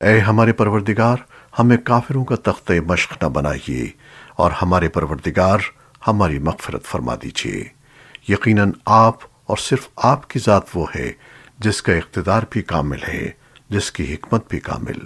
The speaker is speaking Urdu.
اے ہمارے پروردگار، ہمیں کافروں کا تختہ مشق نہ بنائیے اور ہمارے پروردگار ہماری مغفرت فرما دیجیے یقیناً آپ اور صرف آپ کی ذات وہ ہے جس کا اقتدار بھی کامل ہے، جس کی حکمت بھی کامل۔